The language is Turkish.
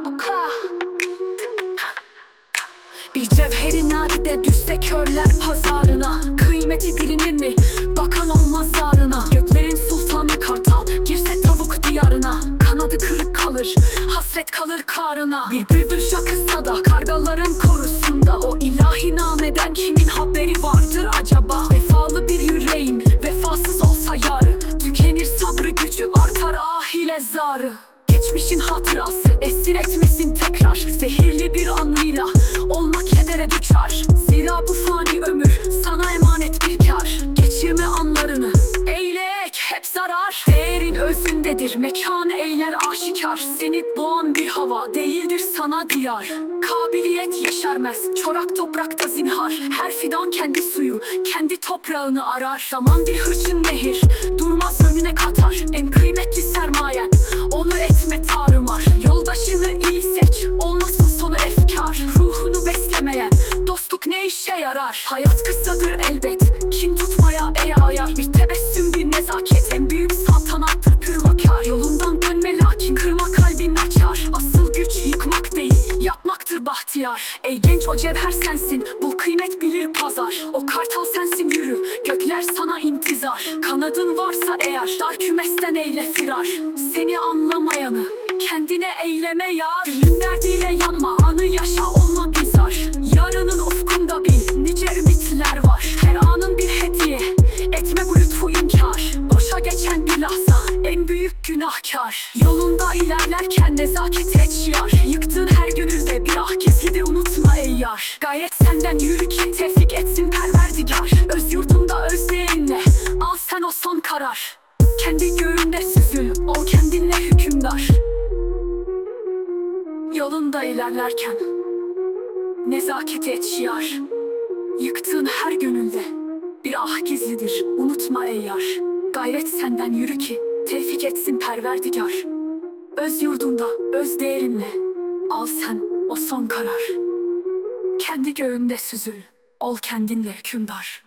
Oka. Bir cevheri nadide düşse körler pazarına. Kıymeti bilinir mi? Bakan olmaz zarına Göklerin sultanı kartal Girse tavuk diyarına. Kanadı kırık kalır Hasret kalır karına. Bir bülbül şakısa da Kargaların korusunda. O ilahi nameden kimin haberi vardır acaba? Vefalı bir yüreğin Vefasız olsa yarı. Tükenir sabrı gücü artar ahile zarı. Geçmişin hatırası zarar Değerin özündedir. Mekan eyler aşikar. Seni boğan bir hava değildir sana diyar. Kabiliyet yeşermez. Çorak toprakta zinhar. Her fidan kendi suyu kendi toprağını arar. Zaman bir hırçın nehir. Durmaz önüne katar. En kıymetli sermayen. Onu etme tarumar Yoldaşını iyi seç. Olmasın sonu efkar. Ruhunu beslemeyen. Dostluk ne işe yarar? Hayat kısadır elbet. Kin tutmaya bahtiyar Ey genç o cevher sensin bul kıymet bilir pazar. O kartal sensin yürü gökler sana intizar. Kanadın varsa eğer dar kümesten eyle firar. Seni anlamayanı kendine eyleme yar. Gülün derdiyle yanma anı yaşa olma bizar. Yarının ufkunda bil nice ümitler var. Her anın bir hediye etme bu lütfu inkar. Boşa geçen bir lahza en büyük günahkar. Yolunda ilerlerken nezaket et şiar Yıktığın her gönülde yar Gayret senden yürü ki tevfik etsin perverdigar. Öz yurdunda özleyinle al sen o son karar. Kendi göğünde süzül ol kendinle hükümdar. Yolunda ilerlerken Nezaket et şiar. Yıktığın her gönülde Bir ah gizlidir unutma ey yar. Gayret senden yürü ki Tevfik etsin perverdigar. Öz yurdunda öz değerinle Al sen o son karar Kendi göğünde süzül. Ol kendinle hükümdar